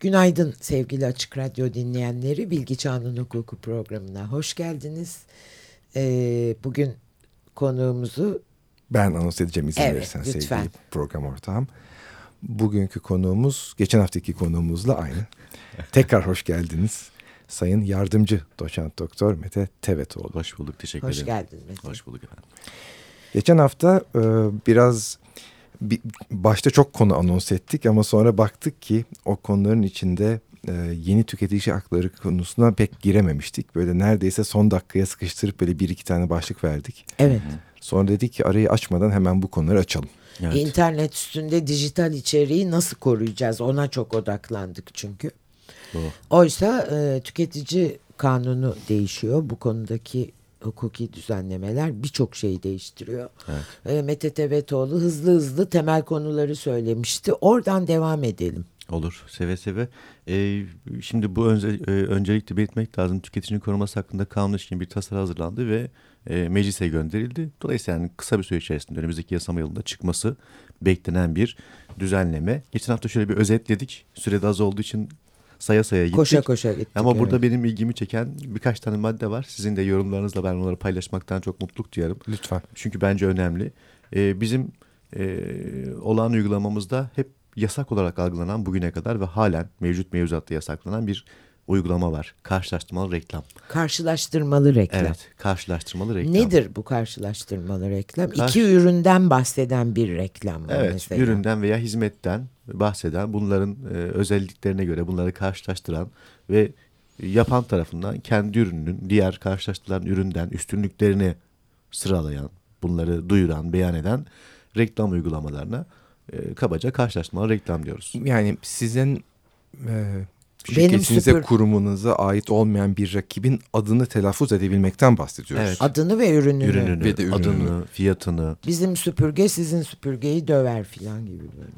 Günaydın sevgili Açık Radyo dinleyenleri. Bilgi Çağının Hukuku programına hoş geldiniz. Ee, bugün konuğumuzu... Ben anons edeceğim izin evet, verirsen lütfen. sevgili program ortağım. Bugünkü konuğumuz geçen haftaki konuğumuzla aynı. Tekrar hoş geldiniz. Sayın Yardımcı Doçent Doktor Mete Tevetoğlu. Hoş bulduk, teşekkür Hoş ederim. geldin Mete. Hoş bulduk efendim. Geçen hafta e, biraz bir, başta çok konu anons ettik ama sonra baktık ki o konuların içinde e, yeni tüketici hakları konusuna pek girememiştik. Böyle neredeyse son dakikaya sıkıştırıp böyle bir iki tane başlık verdik. Evet. Sonra dedik ki arayı açmadan hemen bu konuları açalım. Evet. İnternet üstünde dijital içeriği nasıl koruyacağız? Ona çok odaklandık çünkü. Doğru. Oysa e, tüketici kanunu değişiyor. Bu konudaki hukuki düzenlemeler birçok şeyi değiştiriyor. E, Mete Tevetoğlu hızlı hızlı temel konuları söylemişti. Oradan devam edelim. Olur, seve seve. Ee, şimdi bu önce, e, öncelikle belirtmek lazım. Tüketicinin koruması hakkında kanun ilişkin bir tasarı hazırlandı ve e, meclise gönderildi. Dolayısıyla yani kısa bir süre içerisinde önümüzdeki yasama yılında çıkması beklenen bir düzenleme. Geçen hafta şöyle bir özetledik. Sürede az olduğu için saya saya gittik. Koşa koşa gittik. Ama evet. burada benim ilgimi çeken birkaç tane madde var. Sizin de yorumlarınızla ben onları paylaşmaktan çok mutluluk duyarım. Lütfen. Çünkü bence önemli. Ee, bizim e, olağan uygulamamızda hep yasak olarak algılanan bugüne kadar ve halen mevcut mevzuatta yasaklanan bir uygulama var. Karşılaştırmalı reklam. Karşılaştırmalı reklam. Evet, karşılaştırmalı reklam. Nedir bu karşılaştırmalı reklam? Karşı- İki üründen bahseden bir reklam mı Evet, mesela? üründen veya hizmetten bahseden, bunların e, özelliklerine göre bunları karşılaştıran ve yapan tarafından kendi ürününün diğer karşılaştırılan üründen üstünlüklerini sıralayan, bunları duyuran, beyan eden reklam uygulamalarına e, kabaca karşılaştırmalı reklam diyoruz. Yani sizin e, şirketinize, süpür- kurumunuza ait olmayan bir rakibin adını telaffuz edebilmekten bahsediyoruz. Evet. Adını ve ürününü. Ürününü, Ve de ürününü. adını, fiyatını. Bizim süpürge sizin süpürgeyi döver filan gibi böyle.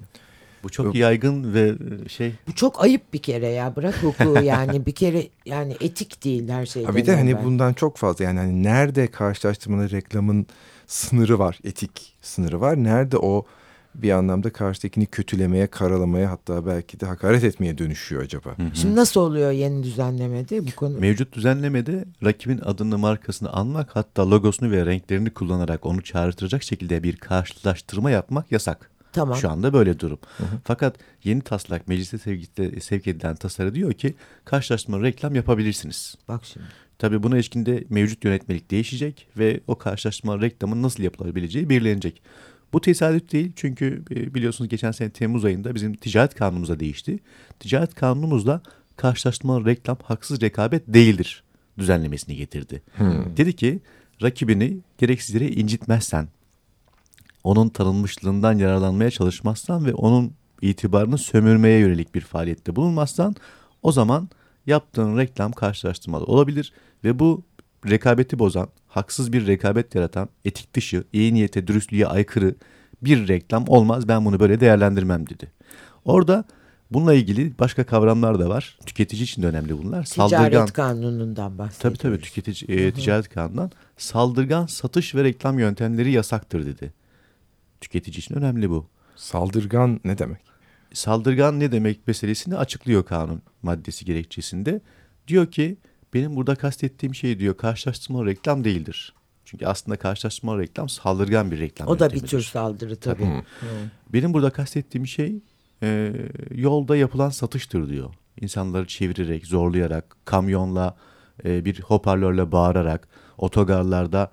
Bu çok yaygın ve e, şey Bu çok ayıp bir kere ya. Bırak hukuku yani bir kere yani etik değil her şeyden Ha bir de hani evvel. bundan çok fazla yani hani nerede karşılaştırmalı reklamın sınırı var, etik sınırı var. Nerede o bir anlamda karşıdakini kötülemeye, karalamaya hatta belki de hakaret etmeye dönüşüyor acaba? Şimdi nasıl oluyor yeni düzenlemede bu konu? mevcut düzenlemede rakibin adını markasını almak hatta logosunu ve renklerini kullanarak onu çağrıştıracak şekilde bir karşılaştırma yapmak yasak. Tamam. Şu anda böyle durum. Fakat yeni taslak meclise sevk, sevk edilen tasarı diyor ki karşılaştırma reklam yapabilirsiniz. Bak şimdi. Tabii buna ilişkinde mevcut yönetmelik değişecek ve o karşılaştırma reklamın nasıl yapılabileceği belirlenecek. Bu tesadüf değil çünkü e, biliyorsunuz geçen sene Temmuz ayında bizim ticaret kanunumuz da değişti. Ticaret kanunumuzda karşılaştırmalı reklam haksız rekabet değildir düzenlemesini getirdi. Dedi ki rakibini gereksiz yere incitmezsen, onun tanınmışlığından yararlanmaya çalışmazsan ve onun itibarını sömürmeye yönelik bir faaliyette bulunmazsan o zaman yaptığın reklam karşılaştırmalı olabilir ve bu rekabeti bozan, haksız bir rekabet yaratan, etik dışı, iyi niyete, dürüstlüğe aykırı bir reklam olmaz. Ben bunu böyle değerlendirmem dedi. Orada bununla ilgili başka kavramlar da var. Tüketici için de önemli bunlar. Ticaret kanunundan Tabii bahsediyoruz. tabii tüketici e, ticaret kanunundan saldırgan satış ve reklam yöntemleri yasaktır dedi. Tüketici için önemli bu. Saldırgan ne demek? Saldırgan ne demek meselesini açıklıyor kanun maddesi gerekçesinde. Diyor ki benim burada kastettiğim şey diyor karşılaştırmalı reklam değildir. Çünkü aslında karşılaştırmalı reklam saldırgan bir reklam O da bir tür saldırı tabii. Benim burada kastettiğim şey e, yolda yapılan satıştır diyor. İnsanları çevirerek, zorlayarak, kamyonla, e, bir hoparlörle bağırarak, otogarlarda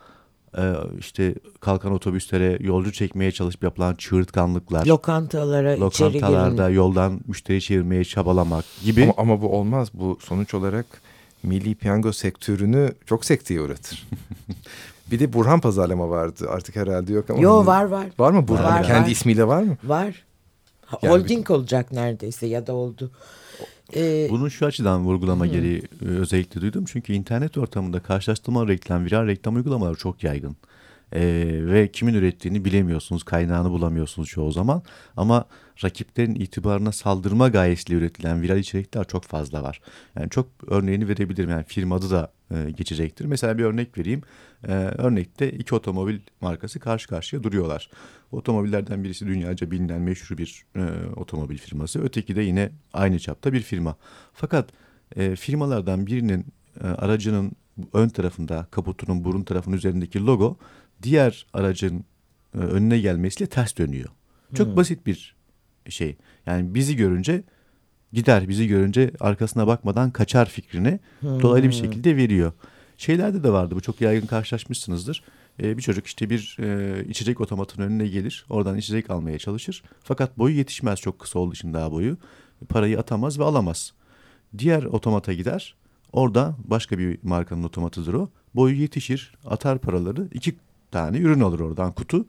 e, işte kalkan otobüslere yolcu çekmeye çalışıp yapılan çığırtkanlıklar, Lokantalara içeri lokantalarda girin. yoldan müşteri çevirmeye çabalamak gibi. Ama, ama bu olmaz. Bu sonuç olarak milli piyango sektörünü çok sekteye uğratır. bir de Burhan pazarlama vardı artık herhalde yok ama. Yo var var. Var mı Burhan? Var, Kendi var. ismiyle var mı? Var. Yani Holding olacak neredeyse ya da oldu. Ee, Bunun şu açıdan vurgulama gereği e, özellikle duydum. Çünkü internet ortamında karşılaştırma reklam, viral reklam uygulamaları çok yaygın. Ee, ve kimin ürettiğini bilemiyorsunuz, kaynağını bulamıyorsunuz çoğu zaman. Ama rakiplerin itibarına saldırma gayesiyle üretilen viral içerikler çok fazla var. Yani çok örneğini verebilirim. Yani firma adı da e, geçecektir. Mesela bir örnek vereyim. E, örnekte iki otomobil markası karşı karşıya duruyorlar. Otomobillerden birisi dünyaca bilinen meşhur bir e, otomobil firması. Öteki de yine aynı çapta bir firma. Fakat e, firmalardan birinin e, aracının ön tarafında kaputunun burun tarafının üzerindeki logo diğer aracın e, önüne gelmesiyle ters dönüyor. Çok hmm. basit bir şey. Yani bizi görünce gider, bizi görünce arkasına bakmadan kaçar fikrini hmm. dolaylı bir şekilde veriyor. Şeylerde de vardı bu çok yaygın karşılaşmışsınızdır. Ee, bir çocuk işte bir e, içecek otomatının önüne gelir. Oradan içecek almaya çalışır. Fakat boyu yetişmez çok kısa olduğu için daha boyu. Parayı atamaz ve alamaz. Diğer otomata gider. Orada başka bir markanın otomatıdır o. Boyu yetişir, atar paraları. iki tane ürün alır oradan kutu.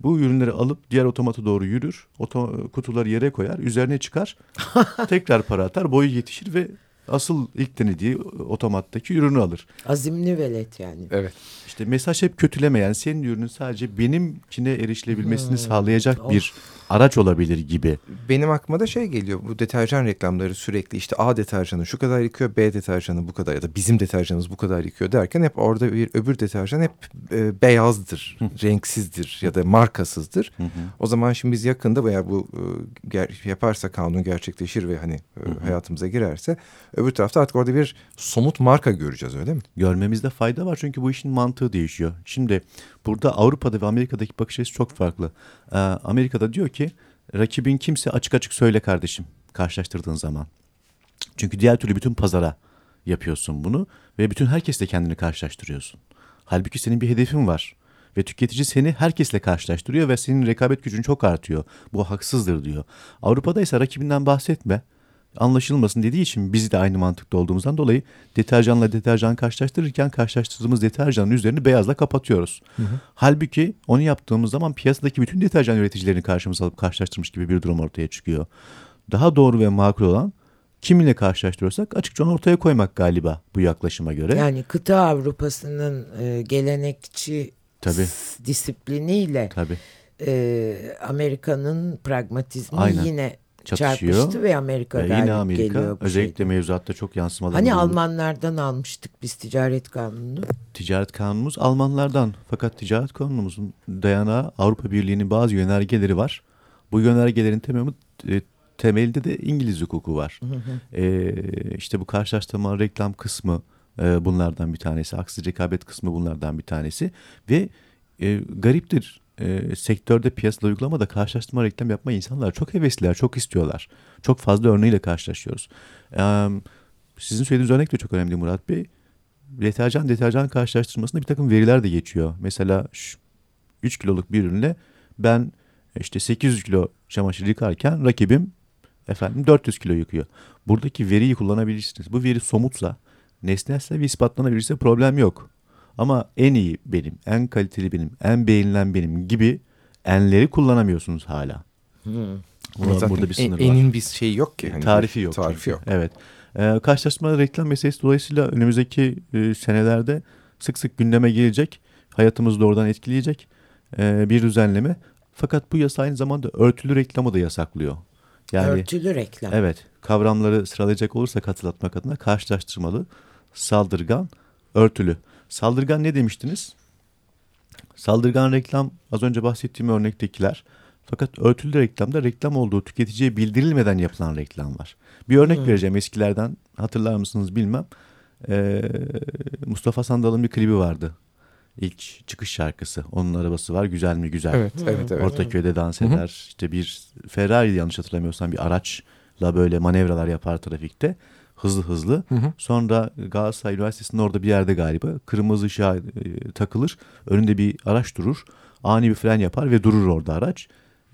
Bu ürünleri alıp diğer otomata doğru yürür. Oto, kutuları yere koyar, üzerine çıkar. tekrar para atar, boyu yetişir ve asıl ilk denediği otomattaki ürünü alır. Azimli velet yani. Evet. İşte mesaj hep kötüleme yani senin ürünün sadece benimkine erişilebilmesini hmm. sağlayacak bir araç olabilir gibi. Benim aklıma da şey geliyor bu deterjan reklamları sürekli işte A deterjanı şu kadar yıkıyor B deterjanı bu kadar ya da bizim deterjanımız bu kadar yıkıyor derken hep orada bir öbür deterjan hep e, beyazdır, renksizdir ya da markasızdır. o zaman şimdi biz yakında veya bu e, yaparsa kanun gerçekleşir ve hani e, hayatımıza girerse öbür tarafta artık orada bir somut marka göreceğiz öyle mi? Görmemizde fayda var çünkü bu işin mantığı değişiyor. Şimdi burada Avrupa'da ve Amerika'daki bakış açısı çok farklı. Ee, Amerika'da diyor ki rakibin kimse açık açık söyle kardeşim karşılaştırdığın zaman. Çünkü diğer türlü bütün pazara yapıyorsun bunu ve bütün herkesle kendini karşılaştırıyorsun. Halbuki senin bir hedefin var ve tüketici seni herkesle karşılaştırıyor ve senin rekabet gücün çok artıyor. Bu haksızdır diyor. Avrupa'da ise rakibinden bahsetme anlaşılmasın dediği için biz de aynı mantıkta olduğumuzdan dolayı deterjanla deterjan karşılaştırırken karşılaştırdığımız deterjanın üzerini beyazla kapatıyoruz. Hı hı. Halbuki onu yaptığımız zaman piyasadaki bütün deterjan üreticilerini karşımıza alıp karşılaştırmış gibi bir durum ortaya çıkıyor. Daha doğru ve makul olan kiminle karşılaştırıyorsak açıkça onu ortaya koymak galiba bu yaklaşıma göre. Yani kıta Avrupa'sının e, gelenekçi Tabii. disipliniyle Tabii. E, Amerika'nın pragmatizmi Aynen. yine çatışıyor. Çarpıştı ve Amerika ee, yine Amerika geliyor özellikle şeyde. mevzuatta çok yansımalar Hani olur. Almanlardan almıştık biz ticaret kanununu. Ticaret kanunumuz Almanlardan fakat ticaret kanunumuzun dayanağı Avrupa Birliği'nin bazı yönergeleri var. Bu yönergelerin temeli temelinde de İngiliz hukuku var. Hı hı. E, işte bu karşılaştırma reklam kısmı e, bunlardan bir tanesi. Aksi rekabet kısmı bunlardan bir tanesi. Ve e, gariptir e, sektörde piyasada uygulamada karşılaştırma reklam yapma insanlar çok hevesliler, çok istiyorlar. Çok fazla örneğiyle karşılaşıyoruz. E, sizin söylediğiniz örnek de çok önemli Murat Bey. Deterjan deterjan karşılaştırmasında bir takım veriler de geçiyor. Mesela 3 kiloluk bir ürünle ben işte 800 kilo çamaşır yıkarken rakibim efendim 400 kilo yıkıyor. Buradaki veriyi kullanabilirsiniz. Bu veri somutsa, nesnelse ve ispatlanabilirse problem yok. Ama en iyi benim, en kaliteli benim, en beğenilen benim gibi enleri kullanamıyorsunuz hala. Hmm. Buna, burada bir sınır en, var. Enin bir şey yok ki. Hani tarifi yok. Tarifi yok. Evet. Ee, karşılaştırma reklam meselesi dolayısıyla önümüzdeki e, senelerde sık sık gündeme gelecek. Hayatımızı doğrudan etkileyecek e, bir düzenleme. Fakat bu yasa aynı zamanda örtülü reklamı da yasaklıyor. Yani, örtülü reklam. Evet. Kavramları sıralayacak olursak hatırlatmak adına karşılaştırmalı, saldırgan, örtülü. Saldırgan ne demiştiniz? Saldırgan reklam az önce bahsettiğim örnektekiler. Fakat örtülü reklamda reklam olduğu tüketiciye bildirilmeden yapılan reklam var. Bir örnek hmm. vereceğim eskilerden hatırlar mısınız bilmem. Ee, Mustafa Sandal'ın bir klibi vardı. İlk çıkış şarkısı. Onun arabası var güzel mi güzel. Evet, hmm. evet, evet. Ortaköy'de dans eder. Hmm. İşte bir Ferrari yanlış hatırlamıyorsam bir araçla böyle manevralar yapar trafikte hızlı hızlı. Hı hı. Sonra Galatasaray Üniversitesi'nin orada bir yerde galiba kırmızı ışığa e, takılır. Önünde bir araç durur. Ani bir fren yapar ve durur orada araç.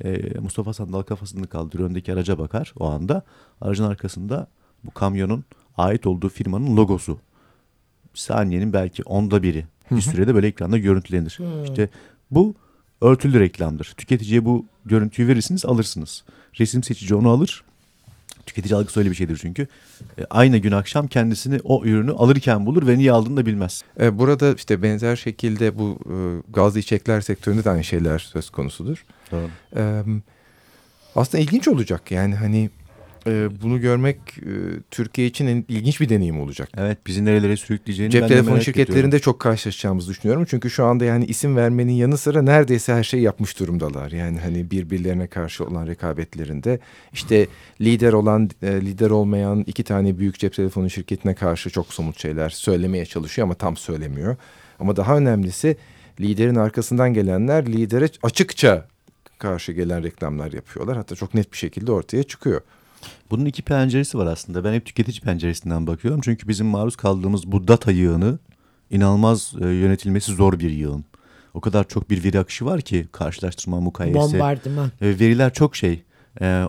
E, Mustafa Sandal kafasını kaldırır. Öndeki araca bakar o anda. Aracın arkasında bu kamyonun ait olduğu firmanın logosu. Saniyenin belki onda biri. Hı hı. Bir sürede böyle ekranda görüntülenir. Hı. İşte bu örtülü reklamdır. Tüketiciye bu görüntüyü verirsiniz alırsınız. Resim seçici onu alır Tüketici algısı öyle bir şeydir çünkü. E, aynı gün akşam kendisini o ürünü alırken bulur ve niye aldığını da bilmez. E, burada işte benzer şekilde bu e, gazlı içecekler sektöründe de aynı şeyler söz konusudur. Doğru. E, aslında ilginç olacak yani hani e, bunu görmek e, Türkiye için en ilginç bir deneyim olacak. Evet bizi nerelere sürükleyeceğini Cep ben telefonu merak şirketlerinde ediyorum. çok karşılaşacağımızı düşünüyorum. Çünkü şu anda yani isim vermenin yanı sıra neredeyse her şeyi yapmış durumdalar. Yani hani birbirlerine karşı olan rekabetlerinde işte lider olan e, lider olmayan iki tane büyük cep telefonu şirketine karşı çok somut şeyler söylemeye çalışıyor ama tam söylemiyor. Ama daha önemlisi liderin arkasından gelenler lidere açıkça karşı gelen reklamlar yapıyorlar. Hatta çok net bir şekilde ortaya çıkıyor. Bunun iki penceresi var aslında. Ben hep tüketici penceresinden bakıyorum. Çünkü bizim maruz kaldığımız bu data yığını inanılmaz e, yönetilmesi zor bir yığın. O kadar çok bir veri akışı var ki karşılaştırma, mukayese. Bombardıman. E, veriler çok şey. e,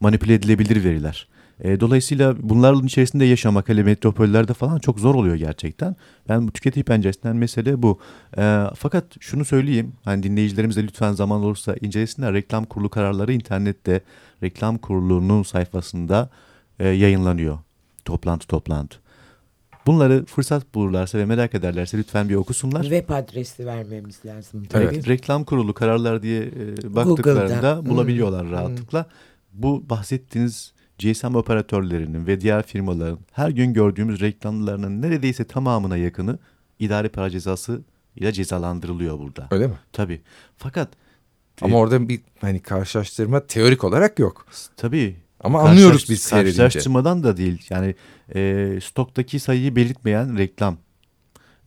manipüle edilebilir veriler. E, dolayısıyla bunların içerisinde yaşamak hele metropollerde falan çok zor oluyor gerçekten. Ben bu tüketici penceresinden mesele bu. E, fakat şunu söyleyeyim. Hani dinleyicilerimiz de lütfen zaman olursa incelesinler. Reklam kurulu kararları internette reklam kurulunun sayfasında e, yayınlanıyor. Toplantı toplantı. Bunları fırsat bulurlarsa ve merak ederlerse lütfen bir okusunlar. Web adresi vermemiz lazım. Evet. tabii. Reklam kurulu kararlar diye e, baktıklarında Google'da. Hmm. bulabiliyorlar rahatlıkla. Bu bahsettiğiniz GSM operatörlerinin ve diğer firmaların her gün gördüğümüz reklamlarının neredeyse tamamına yakını idari para cezası ile cezalandırılıyor burada. Öyle mi? Tabii. Fakat Ama orada bir hani karşılaştırma teorik olarak yok. tabii Ama karşılaş- anlıyoruz biz seyredince. Karşılaştırmadan da değil. Yani e, stoktaki sayıyı belirtmeyen reklam.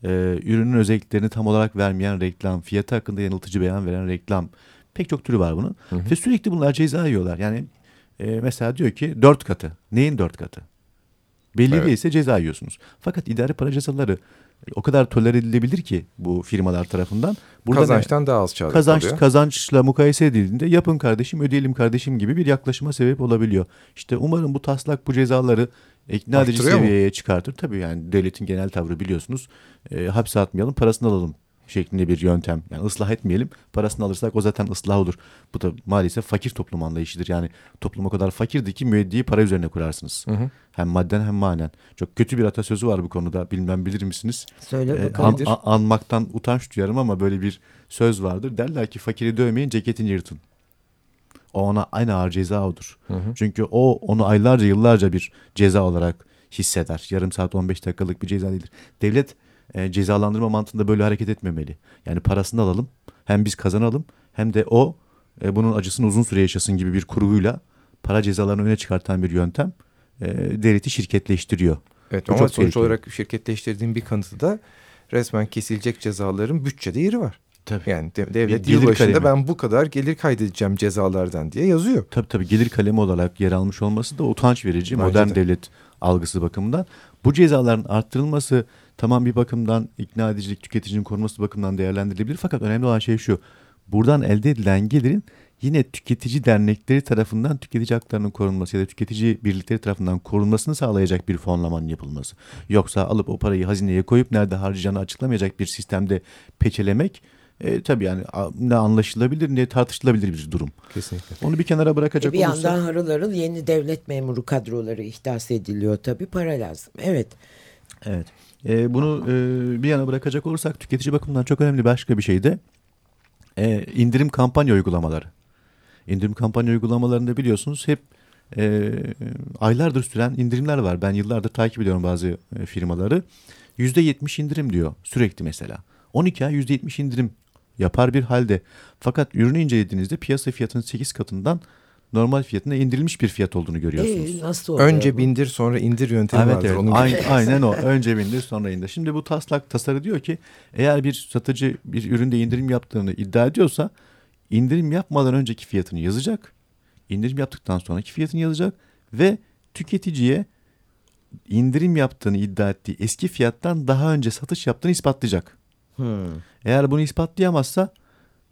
E, ürünün özelliklerini tam olarak vermeyen reklam. Fiyatı hakkında yanıltıcı beyan veren reklam. Pek çok türü var bunun. Ve sürekli bunlar ceza yiyorlar. Yani e, mesela diyor ki dört katı. Neyin dört katı? Belli Evet. değilse ceza yiyorsunuz. Fakat idari para cezaları o kadar toler edilebilir ki bu firmalar tarafından. Burada ne- Kazançtan daha az çağrı kazanç kalıyor. kazançla mukayese edildiğinde yapın kardeşim ödeyelim kardeşim gibi bir yaklaşıma sebep olabiliyor. İşte umarım bu taslak bu cezaları ikna edici Arttırıyor mu? seviyeye çıkartır. Tabii yani devletin genel tavrı biliyorsunuz. E, hapse atmayalım parasını alalım şeklinde bir yöntem. Yani ıslah etmeyelim parasını alırsak o zaten ıslah olur. Bu da maalesef fakir toplum anlayışıdır. Yani toplum o kadar fakirdi ki müeddiği para üzerine kurarsınız. Hem madden hem manen. Çok kötü bir atasözü var bu konuda. Bilmem bilir misiniz? Söyle Ee, bakalım. an- a- anmaktan utanç duyarım ama böyle bir söz vardır. Derler ki fakiri dövmeyin ceketini yırtın. O ona aynı ağır ceza odur. Çünkü o onu aylarca yıllarca bir ceza olarak hisseder. Yarım saat 15 dakikalık bir ceza değildir. Devlet e, cezalandırma mantığında böyle hareket etmemeli. Yani parasını alalım hem biz kazanalım hem de o e, bunun acısını uzun süre yaşasın gibi bir kurguyla para cezalarını öne çıkartan bir yöntem e, devleti şirketleştiriyor. Evet Bu ama sonuç tehlikeli. olarak şirketleştirdiğim bir kanıtı da resmen kesilecek cezaların bütçede yeri var. Tabii. Yani de- devlet Gelir yılbaşında kalemi. ben bu kadar gelir kaydedeceğim cezalardan diye yazıyor. Tabii tabii gelir kalemi olarak yer almış olması da utanç verici Bence modern de. devlet algısı bakımından. Bu cezaların arttırılması tamam bir bakımdan ikna edicilik tüketicinin korunması bakımından değerlendirilebilir. Fakat önemli olan şey şu. Buradan elde edilen gelirin yine tüketici dernekleri tarafından tüketici haklarının korunması ya da tüketici birlikleri tarafından korunmasını sağlayacak bir fonlamanın yapılması. Yoksa alıp o parayı hazineye koyup nerede harcayacağını açıklamayacak bir sistemde peçelemek e, tabii yani ne anlaşılabilir ne tartışılabilir bir durum. Kesinlikle. Onu bir kenara bırakacak E bir olursak. yandan harıl harıl yeni devlet memuru kadroları ihdas ediliyor tabii para lazım. Evet. Evet. Ee, bunu e, bir yana bırakacak olursak tüketici bakımından çok önemli başka bir şey de e, indirim kampanya uygulamaları. İndirim kampanya uygulamalarında biliyorsunuz hep e, aylardır süren indirimler var. Ben yıllardır takip ediyorum bazı e, firmaları. %70 indirim diyor sürekli mesela. 12 ay %70 indirim yapar bir halde. Fakat ürünü incelediğinizde piyasa fiyatının 8 katından normal fiyatına indirilmiş bir fiyat olduğunu görüyorsunuz. E, nasıl oluyor Önce bu? bindir sonra indir yöntemi Evet, vardır. evet. Onun Aynen, aynen o. Önce bindir sonra indir. Şimdi bu taslak tasarı diyor ki eğer bir satıcı bir üründe indirim yaptığını iddia ediyorsa indirim yapmadan önceki fiyatını yazacak. indirim yaptıktan sonraki fiyatını yazacak ve tüketiciye indirim yaptığını iddia ettiği eski fiyattan daha önce satış yaptığını ispatlayacak. Hmm. Eğer bunu ispatlayamazsa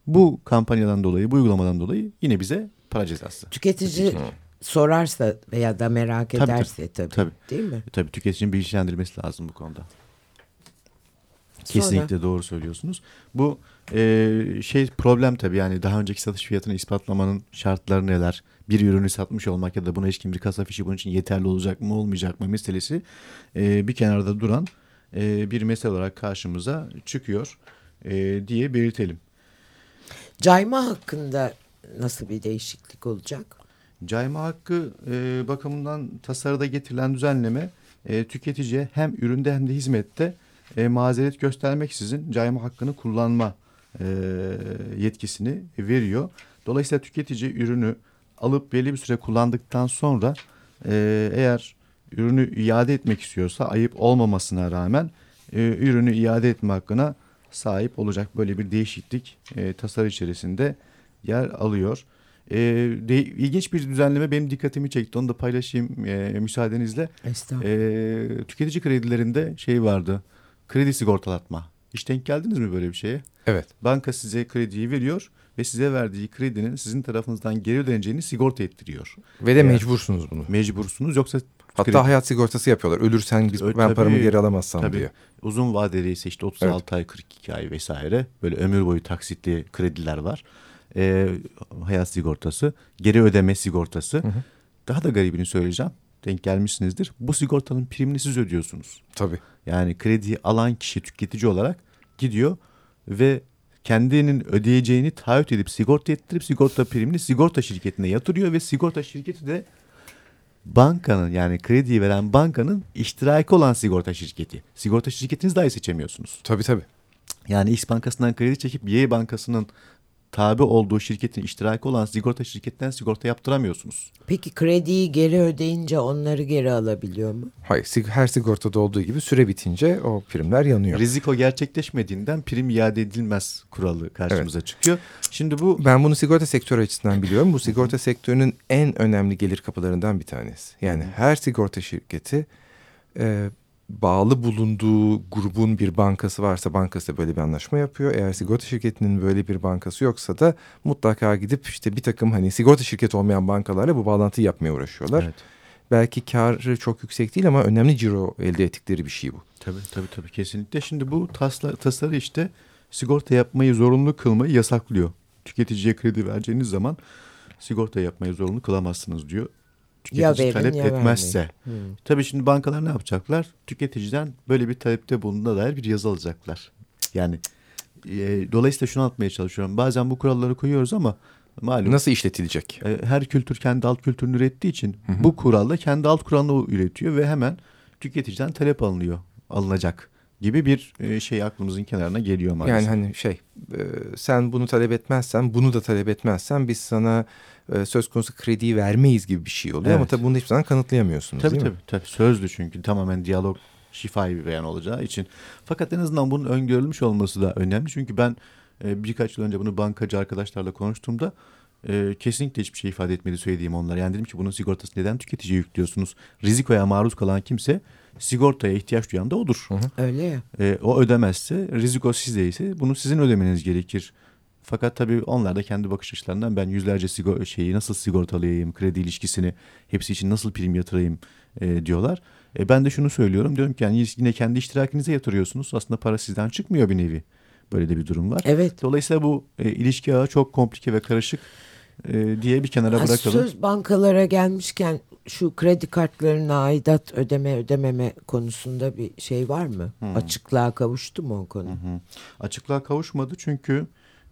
bu kampanyadan dolayı, bu uygulamadan dolayı yine bize para cezası. Tüketici sorarsa veya da merak Tabii, ederse tabii, tabii. değil mi? Tabii tüketicinin bilinçlendirmesi lazım bu konuda. Kesinlikle Sonra... doğru söylüyorsunuz. Bu e, şey problem tabii yani daha önceki satış fiyatını ispatlamanın şartları neler? Bir ürünü satmış olmak ya da buna ilişkin bir kasa fişi bunun için yeterli olacak mı olmayacak mı meselesi e, bir kenarda duran e, bir mesele olarak karşımıza çıkıyor e, diye belirtelim. Cayma hakkında nasıl bir değişiklik olacak? Cayma hakkı e, bakımından tasarıda getirilen düzenleme e, tüketiciye hem üründe hem de hizmette e, mazeret göstermeksizin cayma hakkını kullanma e, yetkisini veriyor. Dolayısıyla tüketici ürünü alıp belli bir süre kullandıktan sonra e, eğer ürünü iade etmek istiyorsa ayıp olmamasına rağmen e, ürünü iade etme hakkına sahip olacak. Böyle bir değişiklik e, tasarı içerisinde yer alıyor. E, de, ilginç bir düzenleme benim dikkatimi çekti. Onu da paylaşayım e, müsaadenizle. E, tüketici kredilerinde şey vardı. Kredi sigortalatma. Hiç denk geldiniz mi böyle bir şeye? Evet. Banka size krediyi veriyor ve size verdiği kredinin sizin tarafınızdan geri ödeneceğini sigorta ettiriyor. Ve de yani, mecbursunuz bunu. Mecbursunuz yoksa Hatta kredi... hayat sigortası yapıyorlar. Ölürsen biz, ben tabii, paramı geri alamazsam tabii. diye. Uzun vadeli ise işte 36 evet. ay 42 ay vesaire böyle ömür boyu taksitli krediler var. Ee, hayat sigortası, geri ödeme sigortası. Hı hı. Daha da garibini söyleyeceğim. Denk gelmişsinizdir. Bu sigortanın primini siz ödüyorsunuz. Tabii. Yani krediyi alan kişi tüketici olarak gidiyor ve kendinin ödeyeceğini taahhüt edip sigorta ettirip sigorta primini sigorta şirketine yatırıyor ve sigorta şirketi de bankanın yani krediyi veren bankanın iştiraki olan sigorta şirketi. Sigorta şirketiniz dahi seçemiyorsunuz. Tabii tabii. Yani X bankasından kredi çekip Y bankasının tabi olduğu şirketin iştiraki olan sigorta şirketten sigorta yaptıramıyorsunuz. Peki krediyi geri ödeyince onları geri alabiliyor mu? Hayır her sigortada olduğu gibi süre bitince o primler yanıyor. Riziko gerçekleşmediğinden prim iade edilmez kuralı karşımıza evet. çıkıyor. Şimdi bu Ben bunu sigorta sektörü açısından biliyorum. Bu sigorta sektörünün en önemli gelir kapılarından bir tanesi. Yani her sigorta şirketi e, bağlı bulunduğu grubun bir bankası varsa bankası da böyle bir anlaşma yapıyor. Eğer sigorta şirketinin böyle bir bankası yoksa da mutlaka gidip işte bir takım hani sigorta şirketi olmayan bankalarla bu bağlantıyı yapmaya uğraşıyorlar. Evet. Belki karı çok yüksek değil ama önemli ciro elde ettikleri bir şey bu. Tabii tabii tabii kesinlikle. Şimdi bu tasla, tasarı işte sigorta yapmayı zorunlu kılmayı yasaklıyor. Tüketiciye kredi vereceğiniz zaman sigorta yapmayı zorunlu kılamazsınız diyor tüketici ya talep ya etmezse. Hmm. Tabii şimdi bankalar ne yapacaklar? Tüketiciden böyle bir talepte bulunduğuna dair bir yazı alacaklar. Yani e, dolayısıyla şunu atmaya çalışıyorum. Bazen bu kuralları koyuyoruz ama malum. Nasıl işletilecek? E, her kültür kendi alt kültürünü ürettiği için hı hı. bu kuralla kendi alt kuralını üretiyor ve hemen tüketiciden talep alınıyor, alınacak gibi bir e, şey aklımızın kenarına geliyor maalesef. Yani hani şey e, sen bunu talep etmezsen bunu da talep etmezsen biz sana e, söz konusu krediyi vermeyiz gibi bir şey oluyor. Evet. Ama tabii bunu hiçbir zaman kanıtlayamıyorsunuz tabii, değil tabii, mi? Tabii sözlü çünkü tamamen diyalog şifai bir beyan olacağı için. Fakat en azından bunun öngörülmüş olması da önemli. Çünkü ben e, birkaç yıl önce bunu bankacı arkadaşlarla konuştuğumda e, kesinlikle hiçbir şey ifade etmedi söylediğim onlar. Yani dedim ki bunun sigortası neden tüketiciye yüklüyorsunuz? Rizikoya maruz kalan kimse sigortaya ihtiyaç duyan da odur. Hı hı. Öyle ya. E, o ödemezse riziko sizdeyse bunu sizin ödemeniz gerekir. Fakat tabii onlar da kendi bakış açılarından ben yüzlerce sigor şeyi nasıl sigortalayayım, kredi ilişkisini hepsi için nasıl prim yatırayım e, diyorlar. E, ben de şunu söylüyorum diyorum ki yani yine kendi iştirakinize yatırıyorsunuz. Aslında para sizden çıkmıyor bir nevi. Böyle de bir durum var. Evet. Dolayısıyla bu e, ilişki ağı çok komplike ve karışık e, diye bir kenara bırakalım. Söz bankalara gelmişken şu kredi kartlarına aidat ödeme ödememe konusunda bir şey var mı? Hmm. Açıklığa kavuştu mu o konu? Hmm. Açıklığa kavuşmadı çünkü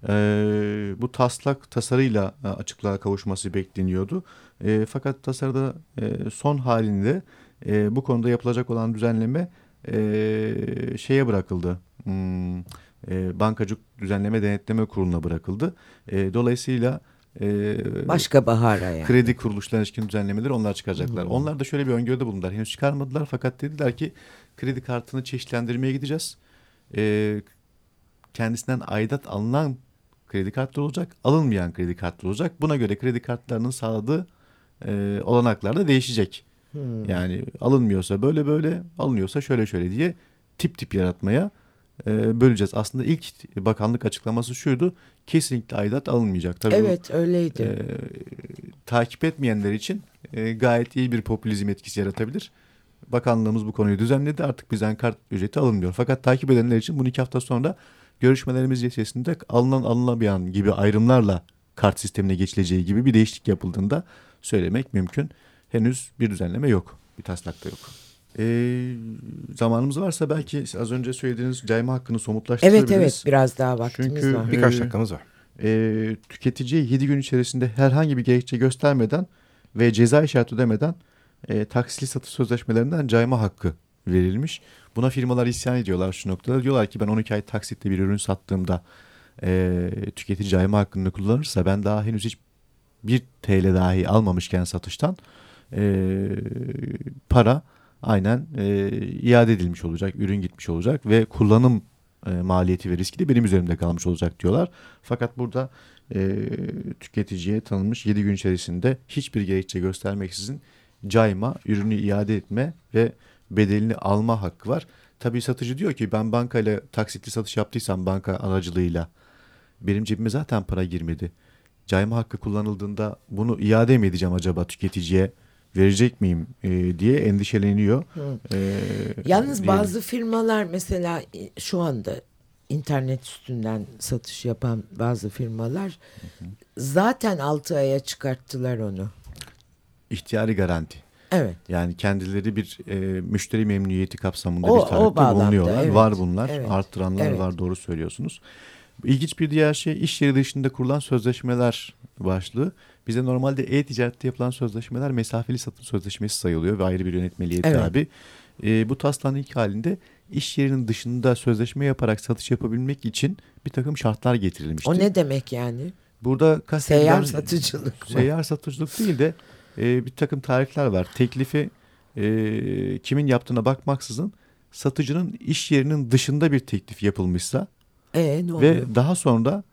e, bu taslak tasarıyla e, açıklığa kavuşması bekleniyordu. E, fakat tasarıda e, son halinde e, bu konuda yapılacak olan düzenleme e, şeye bırakıldı. Hmm, e, Bankacılık Düzenleme Denetleme Kurulu'na bırakıldı. E, dolayısıyla e, başka bahara yani. Kredi kuruluşlarına ilişkin düzenlemeleri onlar çıkaracaklar. Hmm. Onlar da şöyle bir öngörüde bulundular. Henüz çıkarmadılar fakat dediler ki kredi kartını çeşitlendirmeye gideceğiz. E, kendisinden aidat alınan kredi kartları olacak, alınmayan kredi kartları olacak. Buna göre kredi kartlarının sağladığı e, olanaklar da değişecek. Hmm. Yani alınmıyorsa böyle böyle, alınıyorsa şöyle şöyle diye tip tip yaratmaya e, böleceğiz. Aslında ilk bakanlık açıklaması şuydu. Kesinlikle aidat alınmayacak. Tabii evet bu, öyleydi. E, takip etmeyenler için e, gayet iyi bir popülizm etkisi yaratabilir. bakanlığımız bu konuyu düzenledi. Artık bizden kart ücreti alınmıyor. Fakat takip edenler için bunu iki hafta sonra görüşmelerimiz içerisinde alınan alınamayan gibi ayrımlarla kart sistemine geçileceği gibi bir değişiklik yapıldığında söylemek mümkün. Henüz bir düzenleme yok. Bir taslakta yok. Ee, zamanımız varsa belki az önce söylediğiniz cayma hakkını somutlaştırabiliriz. Evet evet biraz daha vaktimiz Çünkü, var. Birkaç Ee, dakikamız var. e, tüketiciye 7 gün içerisinde herhangi bir gerekçe göstermeden ve ceza işareti ödemeden e, taksitli satış sözleşmelerinden cayma hakkı verilmiş. Buna firmalar isyan ediyorlar şu noktada. Diyorlar ki ben 12 ay taksitle bir ürün sattığımda e, tüketici cayma hakkını kullanırsa ben daha henüz hiç 1 TL dahi almamışken satıştan e, para aynen e, iade edilmiş olacak, ürün gitmiş olacak ve kullanım e, maliyeti ve riski de benim üzerimde kalmış olacak diyorlar. Fakat burada e, tüketiciye tanınmış 7 gün içerisinde hiçbir gerekçe göstermeksizin cayma, ürünü iade etme ve bedelini alma hakkı var. Tabii satıcı diyor ki ben bankayla taksitli satış yaptıysam banka aracılığıyla benim cebime zaten para girmedi. Cayma hakkı kullanıldığında bunu iade mi edeceğim acaba tüketiciye verecek miyim e, diye endişeleniyor. Hı. E, Yalnız diyelim. bazı firmalar mesela şu anda internet üstünden satış yapan bazı firmalar zaten 6 aya çıkarttılar onu. ihtiyari garanti. Evet. Yani kendileri bir e, müşteri memnuniyeti kapsamında O- bir talepte bağlamda, bulunuyorlar. evet. Var bunlar. Evet. Arttıranlar Evet. var doğru söylüyorsunuz. İlginç bir diğer şey iş yeri dışında kurulan sözleşmeler başlığı. Bize normalde e-ticarette yapılan sözleşmeler mesafeli satın sözleşmesi sayılıyor ve ayrı bir yönetmeliğe Evet. tabi. E, bu taslağın ilk halinde iş yerinin dışında sözleşme yaparak satış yapabilmek için bir takım şartlar getirilmişti. O ne demek yani? Burada kastedilen Seyyar satıcılık mı? seyyar satıcılık değil de e, bir takım tarihler var. Teklifi e, kimin yaptığına bakmaksızın satıcının iş yerinin dışında bir teklif yapılmışsa E ne oluyor? ve daha sonra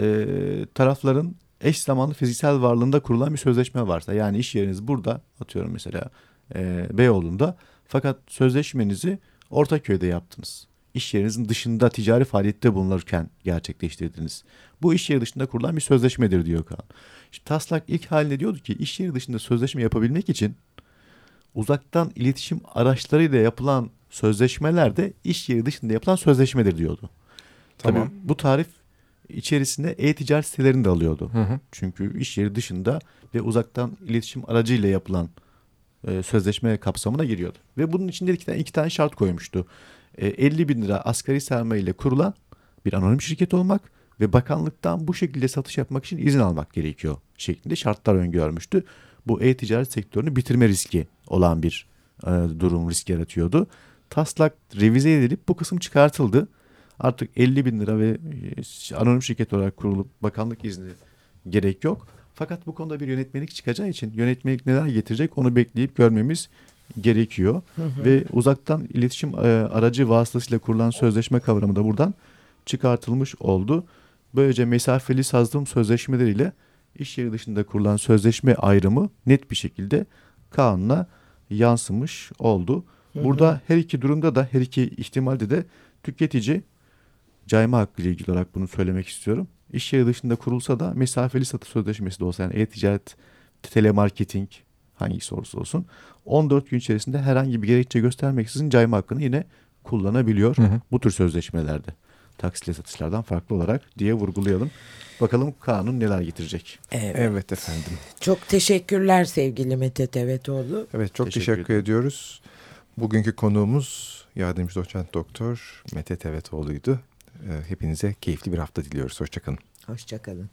e, tarafların eş zamanlı fiziksel varlığında kurulan bir sözleşme varsa yani iş yeriniz burada atıyorum mesela e, Beyoğlu'nda fakat sözleşmenizi Ortaköy'de yaptınız. İş yerinizin dışında ticari faaliyette bulunurken gerçekleştirdiniz. Bu iş yeri dışında kurulan bir sözleşmedir diyor Kaan. İşte taslak ilk halinde diyordu ki iş yeri dışında sözleşme yapabilmek için uzaktan iletişim araçlarıyla yapılan sözleşmeler de iş yeri dışında yapılan sözleşmedir diyordu. Tamam. Tabii bu tarif içerisinde e-ticaret sitelerini de alıyordu. Hı hı. Çünkü iş yeri dışında ve uzaktan iletişim aracıyla yapılan e, sözleşme kapsamına giriyordu. Ve bunun içinde iki tane, iki tane şart koymuştu. E, 50 bin lira asgari sermaye ile kurulan bir anonim şirket olmak ve bakanlıktan bu şekilde satış yapmak için izin almak gerekiyor şeklinde şartlar öngörmüştü. Bu e-ticaret sektörünü bitirme riski olan bir e, durum risk yaratıyordu. Taslak revize edilip bu kısım çıkartıldı. Artık 50 bin lira ve e, anonim şirket olarak kurulup bakanlık izni gerek yok. Fakat bu konuda bir yönetmelik çıkacağı için yönetmelik neler getirecek onu bekleyip görmemiz gerekiyor. Ve uzaktan iletişim e, aracı vasıtasıyla kurulan sözleşme kavramı da buradan çıkartılmış oldu. Böylece mesafeli sazdırım sözleşmeleriyle iş yeri dışında kurulan sözleşme ayrımı net bir şekilde kanuna yansımış oldu. Burada her iki durumda da her iki ihtimalde de tüketici cayma hakkı ile ilgili olarak bunu söylemek istiyorum. İş yeri dışında kurulsa da mesafeli satış sözleşmesi de olsa yani e-ticaret, telemarketing hangisi olursa olsun 14 gün içerisinde herhangi bir gerekçe göstermeksizin cayma hakkını yine kullanabiliyor Hı hı. bu tür sözleşmelerde. Taksitle satışlardan farklı olarak diye vurgulayalım. Bakalım kanun neler getirecek. Evet. Evet efendim. Çok teşekkürler sevgili Mete Tevetoğlu. Evet çok Teşekkür teşekkür, ederim. ediyoruz. Bugünkü konuğumuz yardımcı doçent doktor Mete Tevetoğlu'ydu. Ee, Hepinize keyifli bir hafta diliyoruz. Hoşçakalın. Hoşçakalın.